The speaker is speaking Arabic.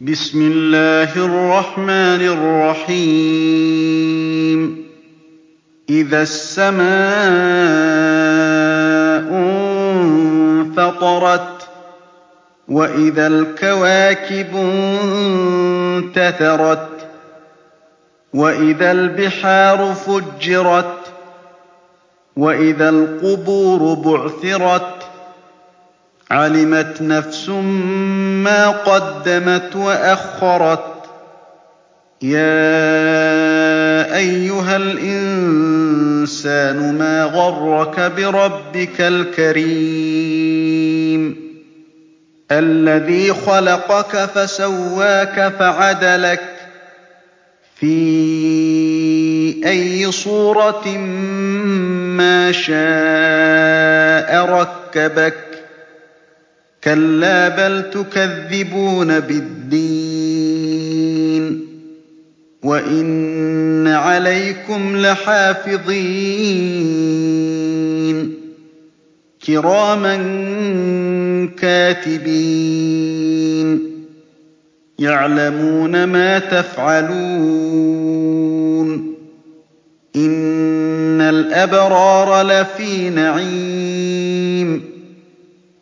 بِسْمِ اللَّهِ الرَّحْمَٰنِ الرَّحِيمِ إِذَا السَّمَاءُ انفَطَرَتْ وَإِذَا الْكَوَاكِبُ انتَثَرَتْ وَإِذَا الْبِحَارُ فُجِّرَتْ وَإِذَا الْقُبُورُ بُعْثِرَتْ عَلِمَتْ نَفْسٌ مَّا قَدَّمَتْ وَأَخَّرَتْ. يَا أَيُّهَا الْإِنسَانُ مَا غَرَّكَ بِرَبِّكَ الْكَرِيمِ؟ الَّذِي خَلَقَكَ فَسَوَّاكَ فَعَدَلَكَ. فِي أَيِّ صُورَةٍ مَّا شَاءَ رَكَّبَكَ. كَلَّا بَلْ تُكَذِّبُونَ بِالدِّينِ وَإِنَّ عَلَيْكُمْ لَحَافِظِينَ كِرَامًا كَاتِبِينَ يَعْلَمُونَ مَا تَفْعَلُونَ إِنَّ الْأَبْرَارَ لَفِي نَعِيمٍ